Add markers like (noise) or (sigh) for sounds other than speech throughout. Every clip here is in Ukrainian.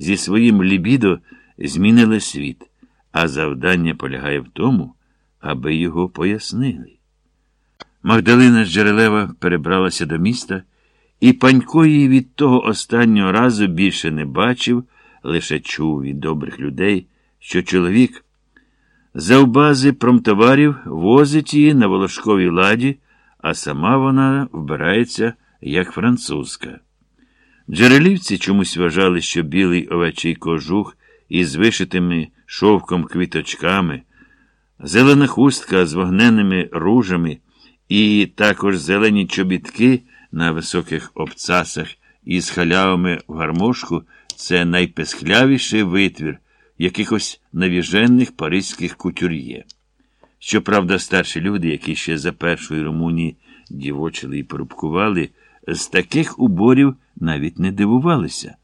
зі своїм лібідо змінили світ, а завдання полягає в тому, аби його пояснили. Магдалина Джерелева перебралася до міста, і панько її від того останнього разу більше не бачив, лише чув від добрих людей, що чоловік завбази промтоварів возить її на волошковій ладі, а сама вона вбирається як французька. Джерелівці чомусь вважали, що білий овечий кожух із вишитими шовком квіточками, зелена хустка з вогненними ружами і також зелені чобітки на високих обцасах із халявами в гармошку це найпесхлявіший витвір якихось навіжених паризьких кутюр'є. Щоправда, старші люди, які ще за першої Румунії дівочили і порубкували, з таких уборів навіть не дивувалися.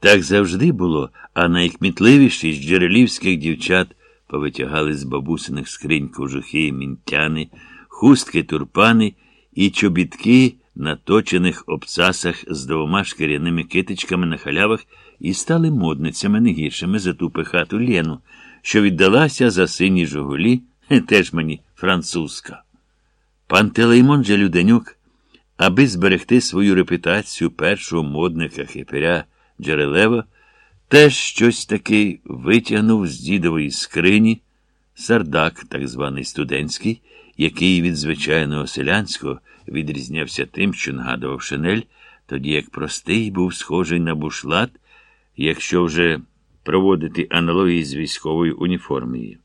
Так завжди було, а найкмітливіші з джерелівських дівчат повитягали з бабусиних скринь кожухи, мінтяни, хустки, турпани і чобітки на точених обцасах з двома шкіряними китичками на халявах і стали модницями не гіршими за ту пихату Лену, що віддалася за сині жугулі, (laughs) теж мені французька. Пантелеймон же Люденюк, аби зберегти свою репутацію першого модника хипаря Джерелева, теж щось таки витягнув з дідової скрині, сардак, так званий студентський, який від звичайного селянського відрізнявся тим, що нагадував шинель, тоді як простий був схожий на бушлат, якщо вже проводити аналогії з військовою уніформією.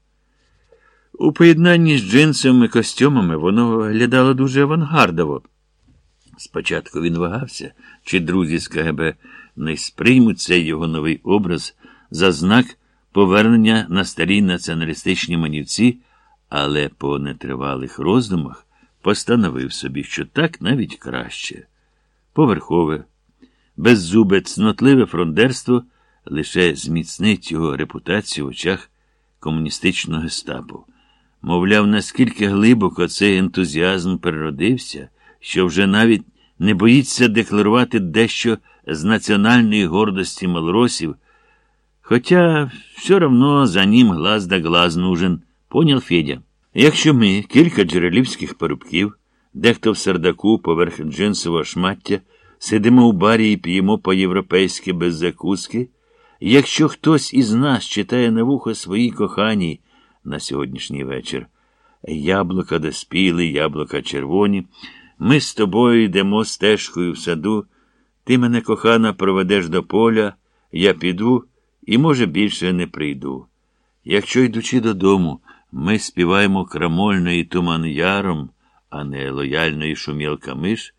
У поєднанні з джинсовими костюмами воно виглядало дуже авангардово. Спочатку він вагався, чи друзі з КГБ не сприймуть цей його новий образ за знак повернення на старі націоналістичні манівці, але по нетривалих роздумах постановив собі, що так навіть краще. Поверхове, беззубе, цнотливе фрондерство лише зміцнить його репутацію в очах комуністичного гестапо. Мовляв, наскільки глибоко цей ентузіазм переродився, що вже навіть не боїться декларувати дещо з національної гордості малоросів, хоча все равно за ним глаз да глаз нужен, поняв Федя. Якщо ми, кілька джерелівських парубків, дехто в сардаку поверх джинсового шмаття, сидимо у барі і п'ємо по-європейськи без закуски, якщо хтось із нас читає на вухо своїй коханій на сьогоднішній вечір, яблука доспіли, яблука червоні, ми з тобою йдемо стежкою в саду, ти мене, кохана, проведеш до поля, я піду і, може, більше не прийду. Якщо, йдучи додому, ми співаємо крамольної туман яром, а не лояльної шумілка миш,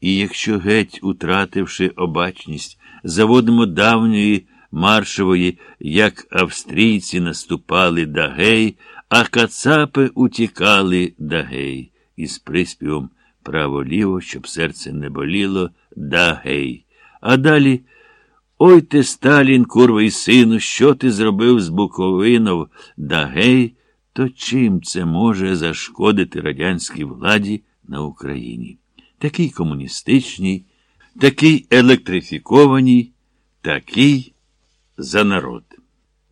і якщо геть, утративши обачність, заводимо давньої маршової, як австрійці наступали да гей, а кацапи утікали да гей, із приспівом право-ліво, щоб серце не боліло, да гей. А далі. Ой ти, Сталін, курвий сину, що ти зробив з Буковинов, да гей, то чим це може зашкодити радянській владі на Україні? Такий комуністичній, такий електрифікованій, такий за народ.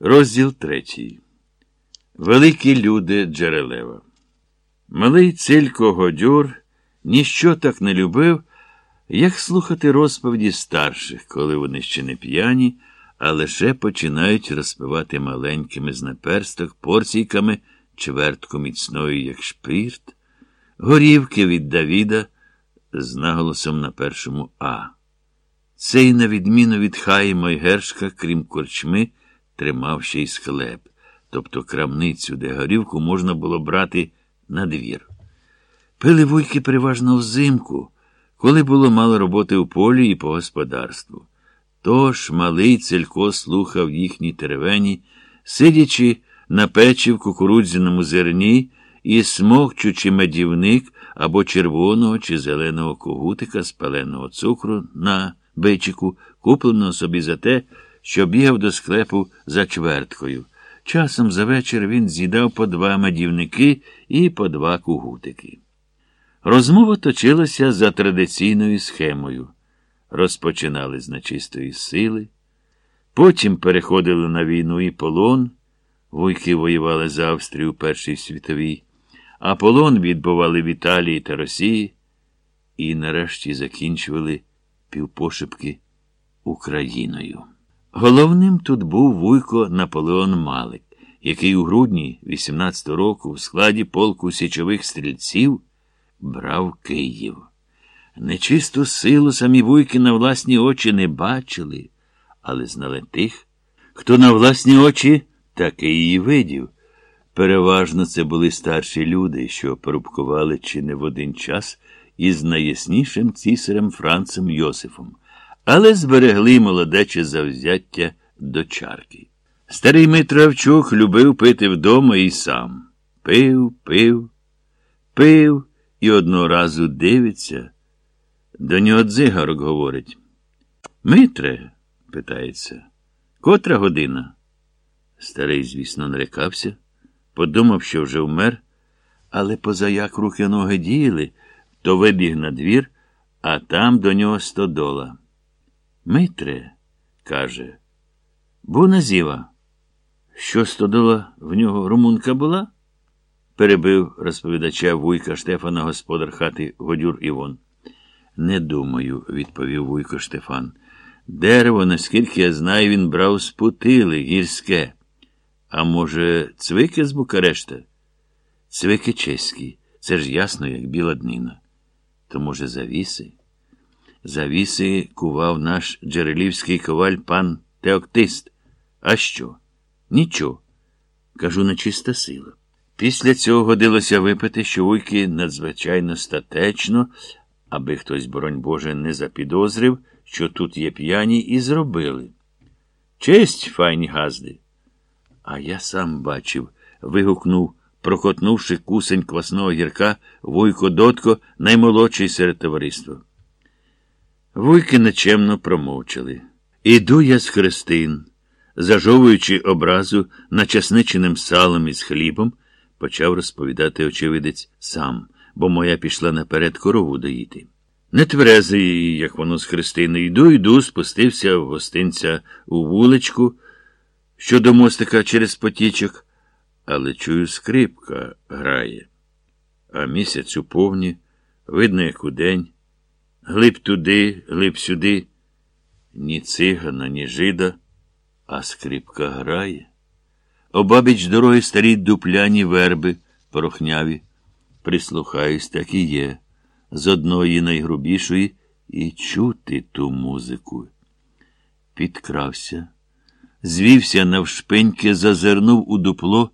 Розділ третій. Великі люди Джерелева. Малий цилько Годюр ніщо так не любив, як слухати розповіді старших, коли вони ще не п'яні, а лише починають розпивати маленькими з наперсток порційками чвертку міцної, як шпирт, горівки від Давіда з наголосом на першому А. Цей, на відміну від Хаїма й Гершка, крім корчми, тримав ще й склеп, тобто крамницю, де горівку можна було брати на двір. Пили вуйки переважно взимку, коли було мало роботи у полі і по господарству. Тож малий целько слухав їхні теревені, сидячи на печі в кукурудзяному зерні і смокчучи медівник або червоного чи зеленого когутика з паленого цукру на бичику, купленого собі за те, що бігав до склепу за чверткою. Часом за вечір він з'їдав по два медівники і по два кугутики. Розмова точилася за традиційною схемою. Розпочинали з нечистої сили, Потім переходили на війну і полон. Вуйки воювали за Австрію у Першій світовій, а полон відбували в Італії та Росії і нарешті закінчували півпошепки Україною. Головним тут був Вуйко Наполеон Малик, який у грудні 18 року в складі полку січових стрільців брав Київ. Нечисту силу самі вуйки на власні очі не бачили, але знали тих, хто на власні очі таки її видів. Переважно це були старші люди, що порубкували чи не в один час із найяснішим цісарем Францем Йосифом, але зберегли молодече завзяття до чарки. Старий Митравчук любив пити вдома і сам. Пив, пив, пив і одного разу дивиться. До нього дзигарок говорить. Митре, питається, котра година? Старий, звісно, нарекався, подумав, що вже вмер, але позаяк руки ноги діяли, то вибіг на двір, а там до нього стодола. Митре, каже, буна зіва. Що стодола в нього румунка була? Перебив розповідача вуйка Штефана господар хати Годюр Івон. Не думаю, відповів Вуйко Штефан. Дерево, наскільки я знаю, він брав з Путили, гірське. А може, цвики з Букарешта? Цвики чеські. Це ж ясно, як біла днина. То, може, завіси? Завіси кував наш джерелівський коваль пан Теоктист. А що? Нічого. Кажу, нечиста сила. Після цього годилося випити, що вуйки надзвичайно статечно, аби хтось, боронь Боже, не запідозрив, що тут є п'яні, і зробили. Честь, файні газди. А я сам бачив, вигукнув, прокотнувши кусень квасного гірка, вуйко дотко, наймолодший серед товариства. Вуйки нечемно промовчали. Іду я з хрестин, зажовуючи образу начасниченим салом із хлібом, почав розповідати очевидець сам, бо моя пішла наперед корову доїти. Нетверезий, як воно з хрестини, йду, йду, спустився в гостинця у вуличку, що до мостика через потічок, але чую, скрипка грає. А місяць у повні, видно, як удень, глиб туди, глиб сюди, ні цигана, ні жида, а скрипка грає. Обабіч дороги старі дупляні верби, порохняві. Прислухаюсь, так і є. З одної найгрубішої і чути ту музику. Підкрався, звівся навшпиньки, зазирнув у дупло.